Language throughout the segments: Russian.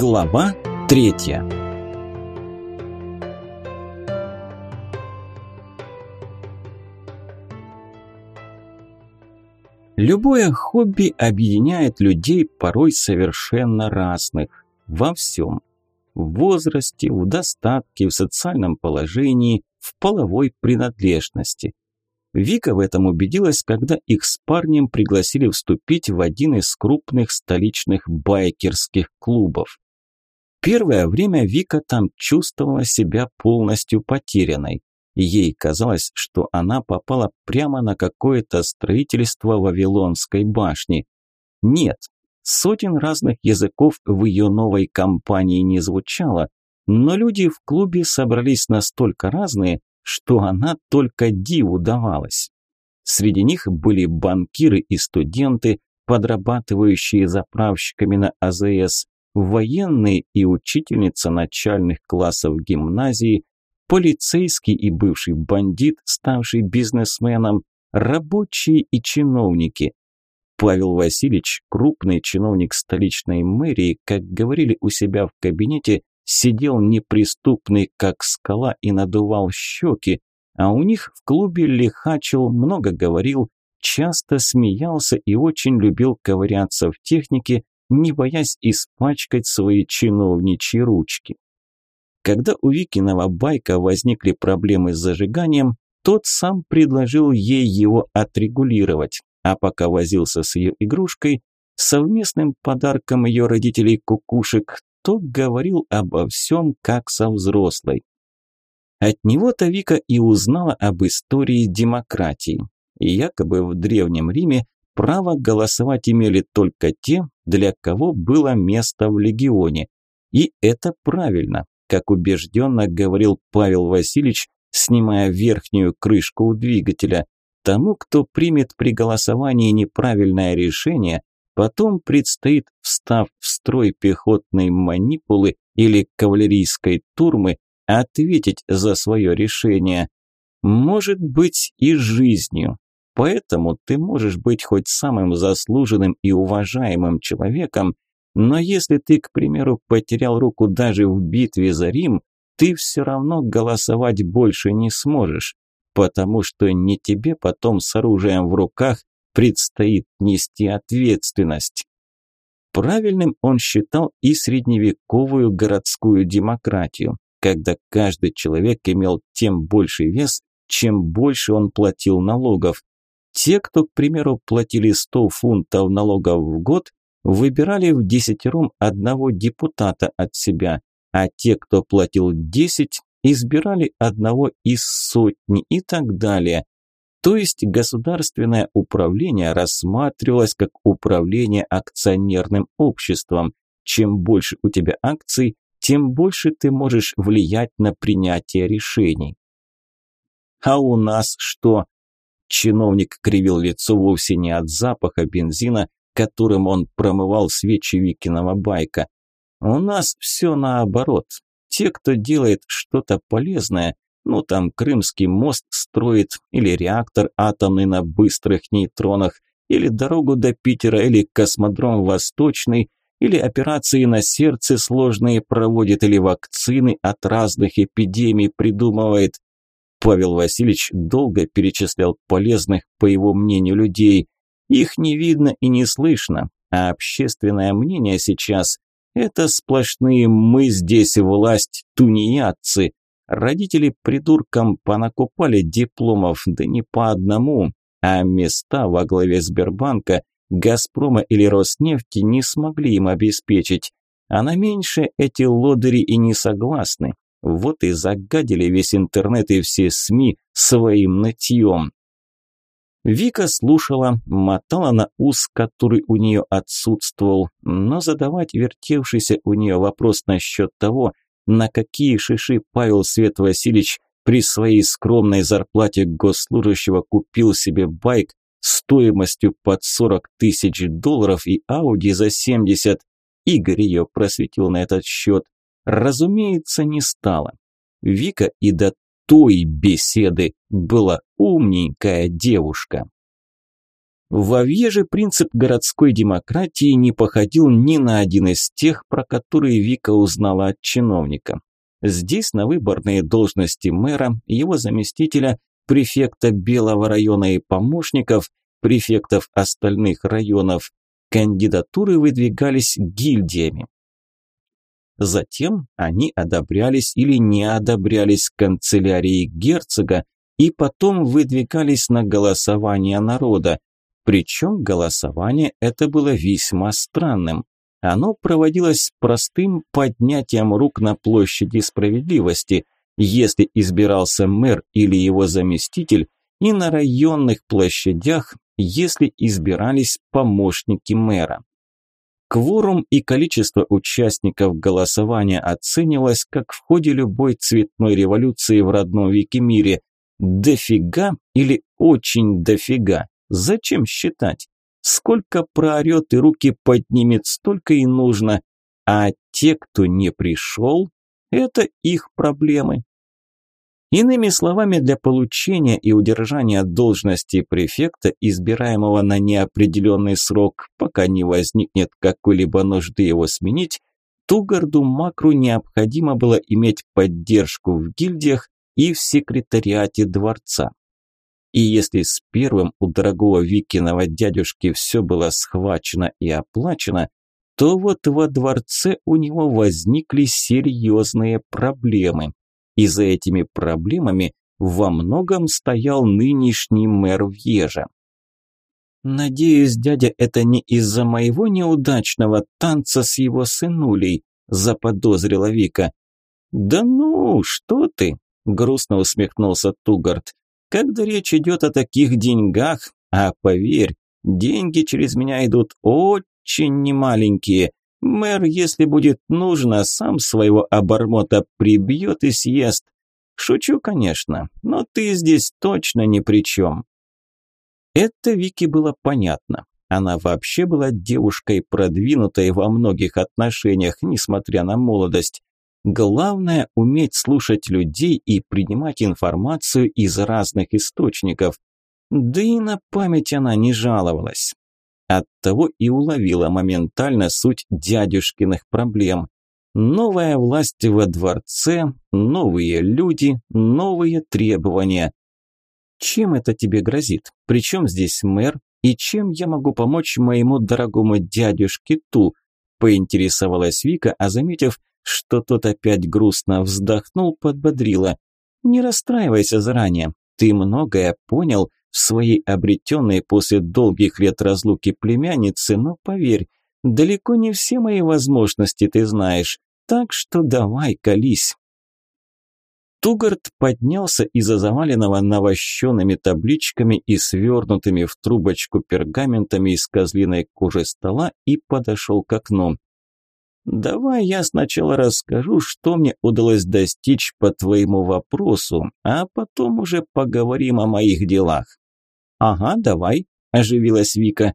Глава третья Любое хобби объединяет людей порой совершенно разных. Во всем. В возрасте, в достатке, в социальном положении, в половой принадлежности. Вика в этом убедилась, когда их с парнем пригласили вступить в один из крупных столичных байкерских клубов. Первое время Вика там чувствовала себя полностью потерянной. Ей казалось, что она попала прямо на какое-то строительство Вавилонской башни. Нет, сотен разных языков в ее новой компании не звучало, но люди в клубе собрались настолько разные, что она только диву давалась. Среди них были банкиры и студенты, подрабатывающие заправщиками на АЗС, военные и учительница начальных классов гимназии, полицейский и бывший бандит, ставший бизнесменом, рабочие и чиновники. Павел Васильевич, крупный чиновник столичной мэрии, как говорили у себя в кабинете, сидел неприступный, как скала, и надувал щеки, а у них в клубе лихачил, много говорил, часто смеялся и очень любил ковыряться в технике, не боясь испачкать свои чиновничьи ручки. Когда у Викиного байка возникли проблемы с зажиганием, тот сам предложил ей его отрегулировать, а пока возился с ее игрушкой, совместным подарком ее родителей кукушек, то говорил обо всем как со взрослой. От него-то Вика и узнала об истории демократии. Якобы в Древнем Риме право голосовать имели только те, для кого было место в легионе. И это правильно, как убежденно говорил Павел Васильевич, снимая верхнюю крышку у двигателя. Тому, кто примет при голосовании неправильное решение, Потом предстоит, встав в строй пехотной манипулы или кавалерийской турмы, ответить за свое решение. Может быть и жизнью. Поэтому ты можешь быть хоть самым заслуженным и уважаемым человеком, но если ты, к примеру, потерял руку даже в битве за Рим, ты все равно голосовать больше не сможешь, потому что не тебе потом с оружием в руках предстоит нести ответственность. Правильным он считал и средневековую городскую демократию, когда каждый человек имел тем больший вес, чем больше он платил налогов. Те, кто, к примеру, платили 100 фунтов налогов в год, выбирали в десятером одного депутата от себя, а те, кто платил 10, избирали одного из сотни и так далее. То есть государственное управление рассматривалось как управление акционерным обществом. Чем больше у тебя акций, тем больше ты можешь влиять на принятие решений. А у нас что? Чиновник кривил лицо вовсе не от запаха бензина, которым он промывал свечи Викиного байка. У нас все наоборот. Те, кто делает что-то полезное, ну там Крымский мост строит, или реактор атомный на быстрых нейтронах, или дорогу до Питера, или космодром Восточный, или операции на сердце сложные проводит, или вакцины от разных эпидемий придумывает. Павел Васильевич долго перечислял полезных, по его мнению, людей. Их не видно и не слышно, а общественное мнение сейчас – это сплошные «мы здесь власть, тунеядцы», Родители придуркам понакупали дипломов, да не по одному, а места во главе Сбербанка, Газпрома или Роснефти не смогли им обеспечить. А на меньше эти лодыри и не согласны. Вот и загадили весь интернет и все СМИ своим нытьем. Вика слушала, мотала на ус, который у нее отсутствовал, но задавать вертевшийся у нее вопрос насчет того, на какие шиши Павел Свет Васильевич при своей скромной зарплате госслужащего купил себе байк стоимостью под 40 тысяч долларов и Ауди за 70. Игорь ее просветил на этот счет. Разумеется, не стало. Вика и до той беседы была умненькая девушка. В Авье принцип городской демократии не походил ни на один из тех, про которые Вика узнала от чиновника. Здесь на выборные должности мэра, его заместителя, префекта Белого района и помощников, префектов остальных районов, кандидатуры выдвигались гильдиями. Затем они одобрялись или не одобрялись канцелярией герцога и потом выдвигались на голосование народа. Причем голосование это было весьма странным. Оно проводилось простым поднятием рук на площади справедливости, если избирался мэр или его заместитель, и на районных площадях, если избирались помощники мэра. Кворум и количество участников голосования оценивалось как в ходе любой цветной революции в родном Викимире. Дофига или очень дофига? Зачем считать? Сколько проорет и руки поднимет, столько и нужно. А те, кто не пришел, это их проблемы. Иными словами, для получения и удержания должности префекта, избираемого на неопределенный срок, пока не возникнет какой-либо нужды его сменить, Тугарду Макру необходимо было иметь поддержку в гильдиях и в секретариате дворца. И если с первым у дорогого Викиного дядюшки все было схвачено и оплачено, то вот во дворце у него возникли серьезные проблемы и за этими проблемами во многом стоял нынешний мэр Вьежа. «Надеюсь, дядя, это не из-за моего неудачного танца с его сынулей», – заподозрила Вика. «Да ну, что ты?» – грустно усмехнулся Тугард. «Когда речь идет о таких деньгах, а поверь, деньги через меня идут очень немаленькие, Мэр, если будет нужно, сам своего обормота прибьет и съест. Шучу, конечно, но ты здесь точно ни при чем. Это Вики было понятно. Она вообще была девушкой продвинутой во многих отношениях, несмотря на молодость. Главное – уметь слушать людей и принимать информацию из разных источников. Да и на память она не жаловалась. Оттого и уловила моментально суть дядюшкиных проблем. Новая власть во дворце, новые люди, новые требования. Чем это тебе грозит? Причем здесь мэр? И чем я могу помочь моему дорогому дядюшке Ту? Поинтересовалась Вика, а заметив, что тот опять грустно вздохнул, подбодрила. Не расстраивайся заранее. Ты многое понял своей обретенной после долгих лет разлуки племяннице, но поверь, далеко не все мои возможности ты знаешь, так что давай колись. Тугард поднялся из-за заваленного навощенными табличками и свернутыми в трубочку пергаментами из козлиной кожи стола и подошел к окну. «Давай я сначала расскажу, что мне удалось достичь по твоему вопросу, а потом уже поговорим о моих делах». «Ага, давай», – оживилась Вика.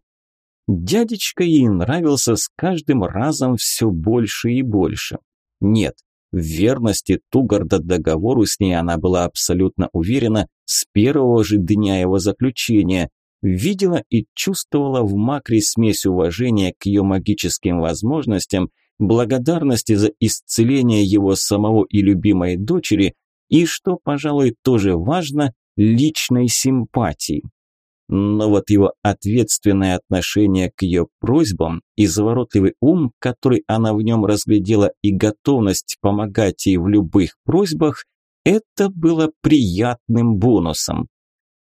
Дядечка ей нравился с каждым разом все больше и больше. Нет, в верности Тугарда договору с ней она была абсолютно уверена с первого же дня его заключения. Видела и чувствовала в Макре смесь уважения к ее магическим возможностям, благодарности за исцеление его самого и любимой дочери и, что, пожалуй, тоже важно, личной симпатии. Но вот его ответственное отношение к ее просьбам, изворотливый ум, который она в нем разглядела, и готовность помогать ей в любых просьбах, это было приятным бонусом.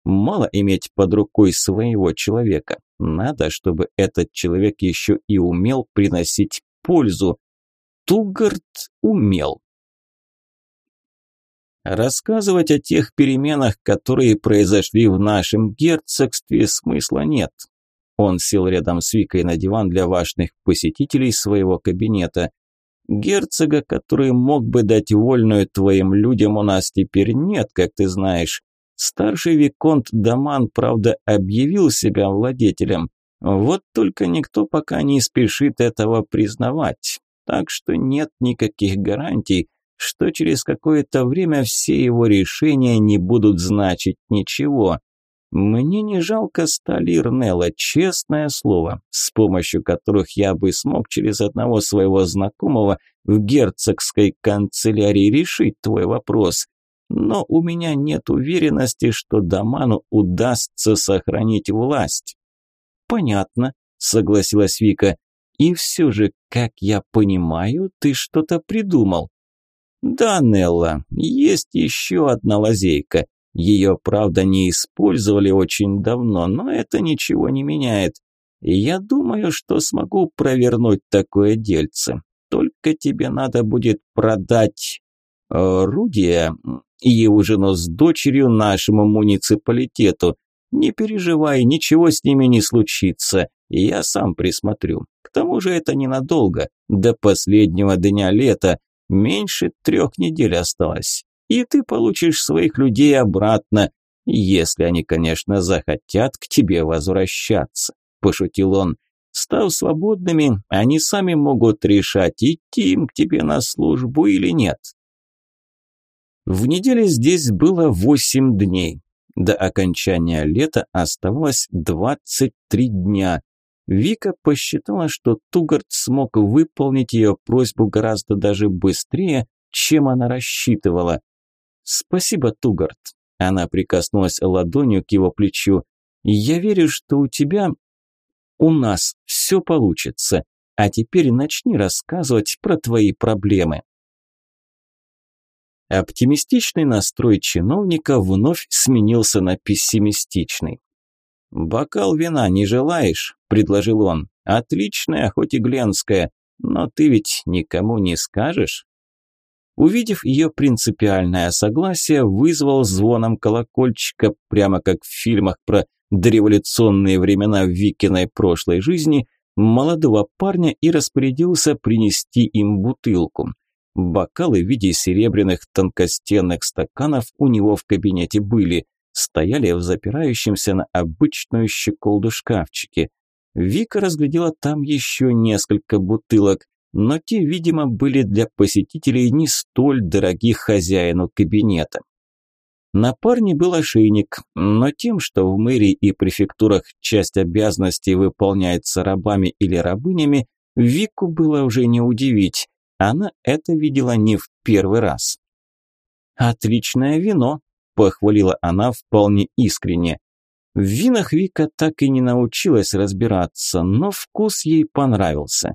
Мало иметь под рукой своего человека. Надо, чтобы этот человек еще и умел приносить пользу. Тугард умел. Рассказывать о тех переменах, которые произошли в нашем герцогстве, смысла нет. Он сел рядом с Викой на диван для важных посетителей своего кабинета. Герцога, который мог бы дать вольную твоим людям, у нас теперь нет, как ты знаешь. Старший виконт Даман, правда, объявил себя владетелем. Вот только никто пока не спешит этого признавать. Так что нет никаких гарантий, что через какое-то время все его решения не будут значить ничего. Мне не жалко стали Ирнелла, честное слово, с помощью которых я бы смог через одного своего знакомого в герцогской канцелярии решить твой вопрос. Но у меня нет уверенности, что Даману удастся сохранить власть. Понятно, согласилась Вика. И все же, как я понимаю, ты что-то придумал. Да, Нелла, есть еще одна лазейка. Ее, правда, не использовали очень давно, но это ничего не меняет. я думаю, что смогу провернуть такое дельце. Только тебе надо будет продать э, Рудия и его жену с дочерью нашему муниципалитету. Не переживай, ничего с ними не случится. Я сам присмотрю. К тому же это ненадолго. До последнего дня лета. Меньше трех недель осталось и ты получишь своих людей обратно, если они, конечно, захотят к тебе возвращаться», – пошутил он. «Став свободными, они сами могут решать, идти им к тебе на службу или нет». В неделе здесь было восемь дней. До окончания лета оставалось двадцать три дня. Вика посчитала, что Тугарт смог выполнить ее просьбу гораздо даже быстрее, чем она рассчитывала. «Спасибо, Тугарт». Она прикоснулась ладонью к его плечу. «Я верю, что у тебя, у нас все получится. А теперь начни рассказывать про твои проблемы». Оптимистичный настрой чиновника вновь сменился на пессимистичный. «Бокал вина не желаешь?» – предложил он. «Отличная, хоть и гленская, но ты ведь никому не скажешь?» Увидев ее принципиальное согласие, вызвал звоном колокольчика, прямо как в фильмах про дореволюционные времена Викиной прошлой жизни, молодого парня и распорядился принести им бутылку. Бокалы в виде серебряных тонкостенных стаканов у него в кабинете были, стояли в запирающемся на обычную щеколду шкафчике. Вика разглядела там еще несколько бутылок, но те, видимо, были для посетителей не столь дорогих хозяину кабинета. На парне был ошейник, но тем, что в мэрии и префектурах часть обязанностей выполняется рабами или рабынями, Вику было уже не удивить. Она это видела не в первый раз. «Отличное вино», – похвалила она вполне искренне. В винах Вика так и не научилась разбираться, но вкус ей понравился.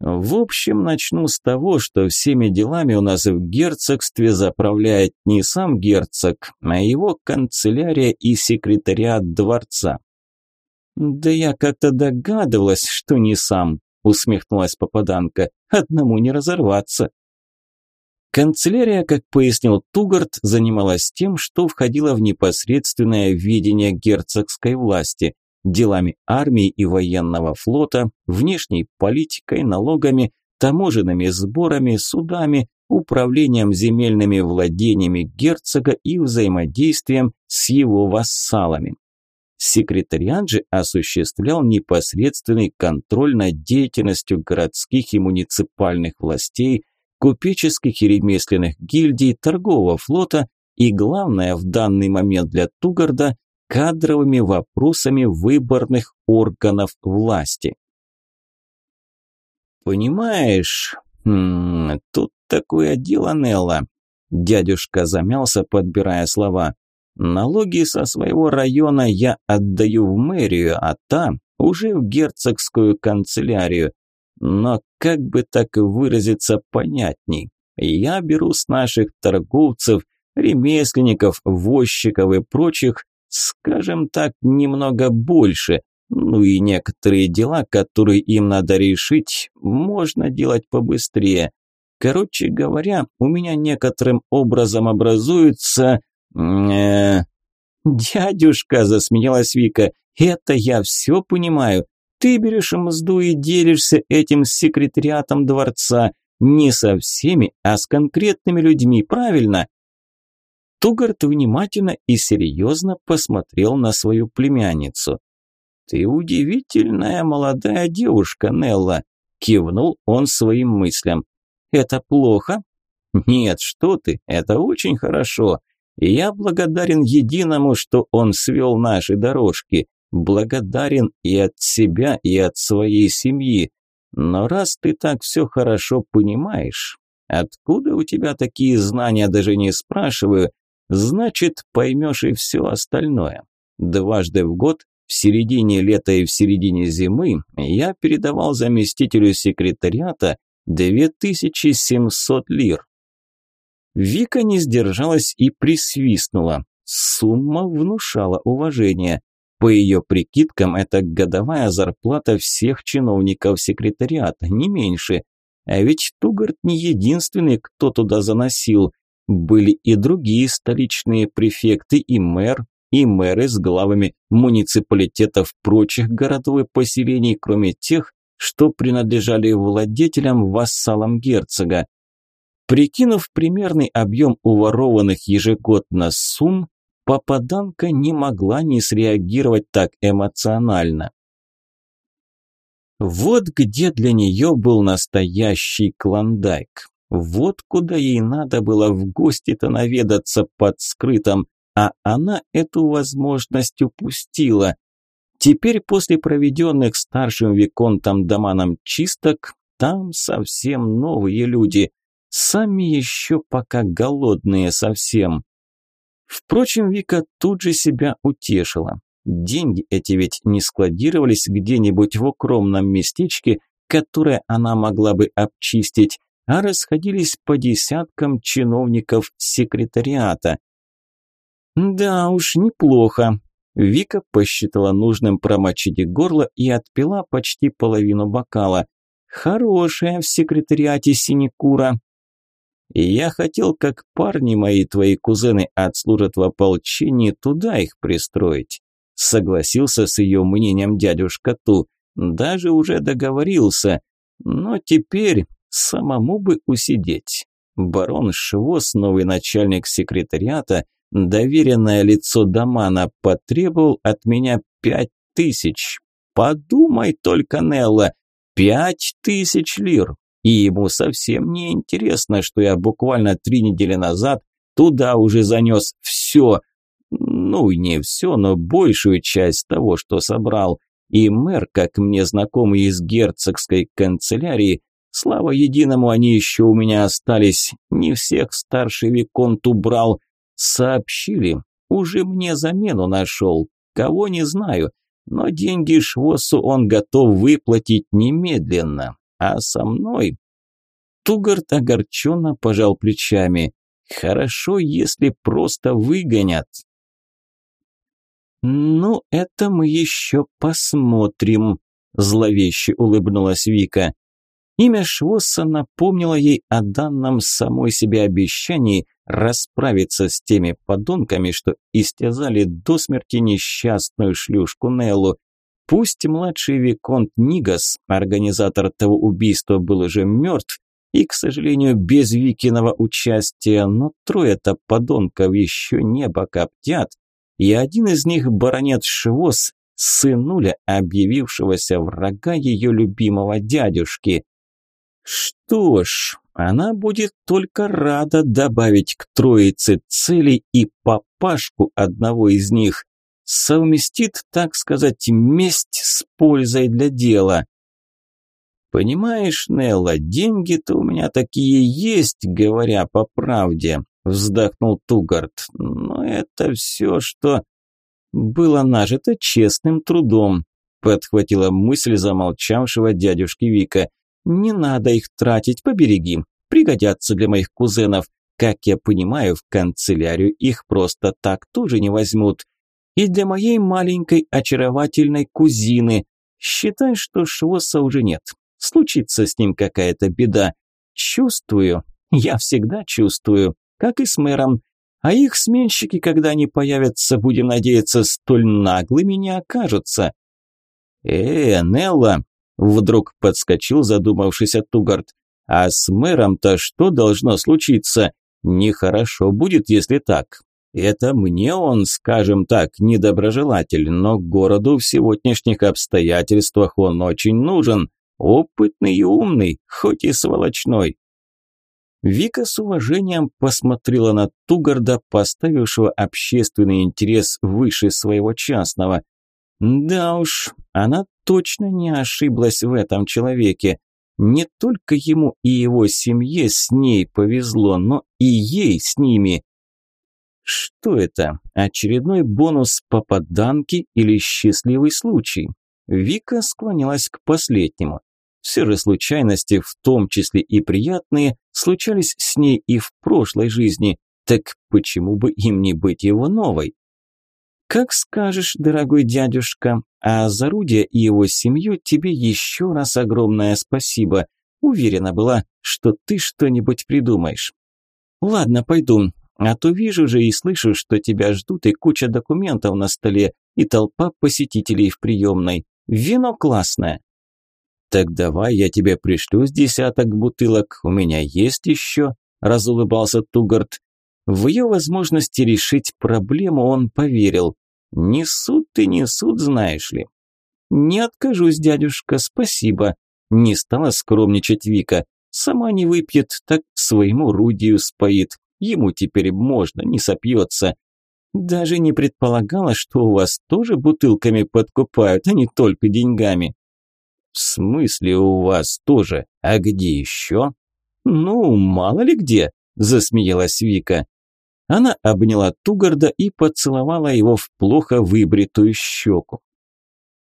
В общем, начну с того, что всеми делами у нас в герцогстве заправляет не сам герцог, а его канцелярия и секретариат дворца. «Да я как-то догадывалась, что не сам», – усмехнулась попаданка, – «одному не разорваться». Канцелярия, как пояснил Тугарт, занималась тем, что входило в непосредственное видение герцогской власти – делами армии и военного флота, внешней политикой, налогами, таможенными сборами, судами, управлением земельными владениями герцога и взаимодействием с его вассалами. Секретариат же осуществлял непосредственный контроль над деятельностью городских и муниципальных властей, купеческих и ремесленных гильдий, торгового флота и, главное в данный момент для Тугарда, кадровыми вопросами выборных органов власти. Понимаешь, хм, тут такое дело, Нелла. Дядюшка замялся, подбирая слова. Налоги со своего района я отдаю в мэрию, а там уже в герцогскую канцелярию. Но как бы так выразиться понятней? Я беру с наших торговцев, ремесленников, возчиков и прочих скажем так, немного больше. Ну и некоторые дела, которые им надо решить, можно делать побыстрее. Короче говоря, у меня некоторым образом образуется... Э, «Дядюшка», – засмеялась Вика, – «это я все понимаю. Ты берешь мзду и делишься этим с секретариатом дворца. Не со всеми, а с конкретными людьми, правильно?» Тугарт внимательно и серьезно посмотрел на свою племянницу. «Ты удивительная молодая девушка, Нелла», – кивнул он своим мыслям. «Это плохо?» «Нет, что ты, это очень хорошо. Я благодарен единому, что он свел наши дорожки. Благодарен и от себя, и от своей семьи. Но раз ты так все хорошо понимаешь, откуда у тебя такие знания, даже не спрашиваю, значит, поймешь и все остальное. Дважды в год, в середине лета и в середине зимы, я передавал заместителю секретариата 2700 лир. Вика не сдержалась и присвистнула. Сумма внушала уважение. По ее прикидкам, это годовая зарплата всех чиновников секретариата, не меньше. А ведь Тугарт не единственный, кто туда заносил. Были и другие столичные префекты, и мэр, и мэры с главами муниципалитетов прочих городов и поселений, кроме тех, что принадлежали владетелям-вассалам герцога. Прикинув примерный объем уворованных ежегодно сумм, попаданка не могла не среагировать так эмоционально. Вот где для нее был настоящий клондайк. Вот куда ей надо было в гости-то наведаться под скрытым, а она эту возможность упустила. Теперь после проведенных старшим виконтом Даманом чисток, там совсем новые люди, сами еще пока голодные совсем. Впрочем, Вика тут же себя утешила. Деньги эти ведь не складировались где-нибудь в укромном местечке, которое она могла бы обчистить, а расходились по десяткам чиновников секретариата. Да уж, неплохо. Вика посчитала нужным промочить горло и отпила почти половину бокала. Хорошая в секретариате синекура. И я хотел, как парни мои, твои кузены, отслужат в ополчении, туда их пристроить. Согласился с ее мнением дядюшка Ту. Даже уже договорился. Но теперь самому бы усидеть. Барон Швос, новый начальник секретариата, доверенное лицо Дамана, потребовал от меня пять тысяч. Подумай только, Нелла, пять тысяч лир. И ему совсем не интересно, что я буквально три недели назад туда уже занес все, ну не все, но большую часть того, что собрал. И мэр, как мне знакомый из герцогской канцелярии, слава единому, они еще у меня остались, не всех старший виконт убрал, сообщили, уже мне замену нашел, кого не знаю, но деньги Швосу он готов выплатить немедленно. А со мной? Тугарт огорченно пожал плечами. Хорошо, если просто выгонят. «Ну, это мы еще посмотрим», – зловеще улыбнулась Вика. Имя Швосса напомнило ей о данном самой себе обещании расправиться с теми подонками, что истязали до смерти несчастную шлюшку Неллу. Пусть младший Виконт Нигас, организатор того убийства, был уже мертв, и, к сожалению, без Викиного участия, но трое-то подонков еще небо коптят, и один из них баронет Швос, сынуля объявившегося врага ее любимого дядюшки. Что ж, она будет только рада добавить к троице целей и папашку одного из них совместит, так сказать, месть с пользой для дела. Понимаешь, Нелла, деньги-то у меня такие есть, говоря по правде, вздохнул Тугард. Но это все, что было нажито честным трудом, подхватила мысль замолчавшего дядюшки Вика. Не надо их тратить, побереги, пригодятся для моих кузенов. Как я понимаю, в канцелярию их просто так тоже не возьмут и для моей маленькой очаровательной кузины. Считай, что Швоса уже нет. Случится с ним какая-то беда. Чувствую, я всегда чувствую, как и с мэром. А их сменщики, когда они появятся, будем надеяться, столь наглыми не окажутся. Э, Нелла, вдруг подскочил задумавшийся Тугард. А с мэром-то что должно случиться? Нехорошо будет, если так. Это мне он, скажем так, недоброжелатель, но городу в сегодняшних обстоятельствах он очень нужен. Опытный и умный, хоть и сволочной. Вика с уважением посмотрела на Тугарда, поставившего общественный интерес выше своего частного. Да уж, она точно не ошиблась в этом человеке. Не только ему и его семье с ней повезло, но и ей с ними. Что это? Очередной бонус попаданки или счастливый случай? Вика склонялась к последнему. Все же случайности, в том числе и приятные, случались с ней и в прошлой жизни, так почему бы им не быть его новой? Как скажешь, дорогой дядюшка, а за Рудия и его семью тебе еще раз огромное спасибо. Уверена была, что ты что-нибудь придумаешь. Ладно, пойду, а то вижу же и слышу, что тебя ждут и куча документов на столе, и толпа посетителей в приемной. Вино классное. «Так давай я тебе пришлю с десяток бутылок, у меня есть еще», – разулыбался Тугарт. В ее возможности решить проблему он поверил. «Несут и несут, знаешь ли». «Не откажусь, дядюшка, спасибо», – не стала скромничать Вика. «Сама не выпьет, так своему Рудию споит. Ему теперь можно, не сопьется. Даже не предполагала, что у вас тоже бутылками подкупают, а не только деньгами». «В смысле у вас тоже? А где еще?» «Ну, мало ли где», – засмеялась Вика. Она обняла Тугарда и поцеловала его в плохо выбритую щеку.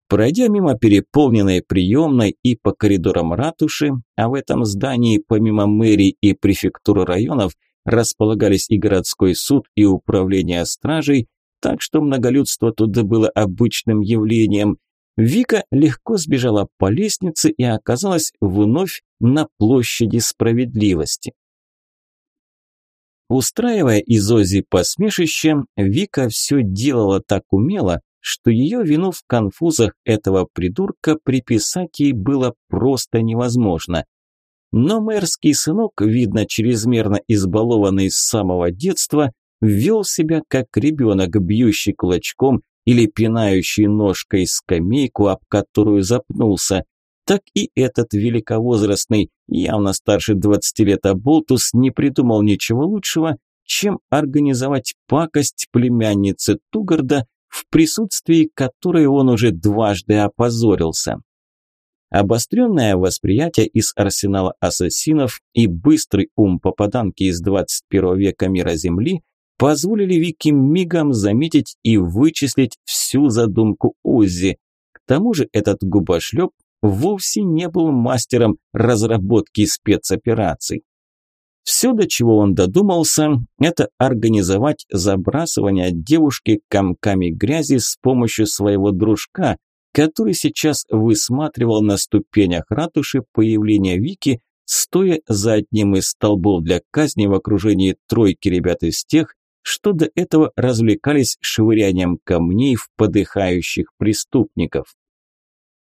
Пройдя мимо переполненной приемной и по коридорам ратуши, а в этом здании помимо мэрии и префектуры районов располагались и городской суд, и управление стражей, так что многолюдство туда было обычным явлением, Вика легко сбежала по лестнице и оказалась вновь на площади справедливости. Устраивая из Ози посмешище, Вика все делала так умело, что ее вину в конфузах этого придурка приписать ей было просто невозможно. Но мэрский сынок, видно, чрезмерно избалованный с самого детства, вел себя как ребенок, бьющий кулачком или пинающий ножкой скамейку, об которую запнулся, так и этот великовозрастный, явно старше 20 лет Аболтус, не придумал ничего лучшего, чем организовать пакость племяннице Тугарда, в присутствии которой он уже дважды опозорился. Обостренное восприятие из арсенала ассасинов и быстрый ум попаданки из 21 века мира Земли позволили Вики мигом заметить и вычислить всю задумку Оззи. К тому же этот губошлеп вовсе не был мастером разработки спецопераций. Все, до чего он додумался, это организовать забрасывание девушки комками грязи с помощью своего дружка, который сейчас высматривал на ступенях ратуши появление Вики, стоя за одним из столбов для казни в окружении тройки ребят из тех, что до этого развлекались швырянием камней в подыхающих преступников.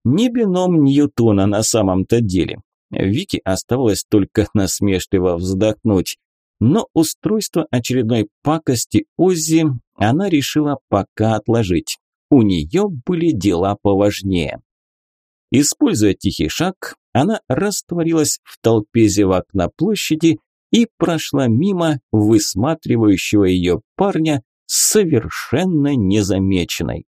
Не бином Ньютона на самом-то деле. Вики оставалось только насмешливо вздохнуть. Но устройство очередной пакости Оззи она решила пока отложить. У нее были дела поважнее. Используя тихий шаг, она растворилась в толпе зевак на площади и прошла мимо высматривающего ее парня совершенно незамеченной.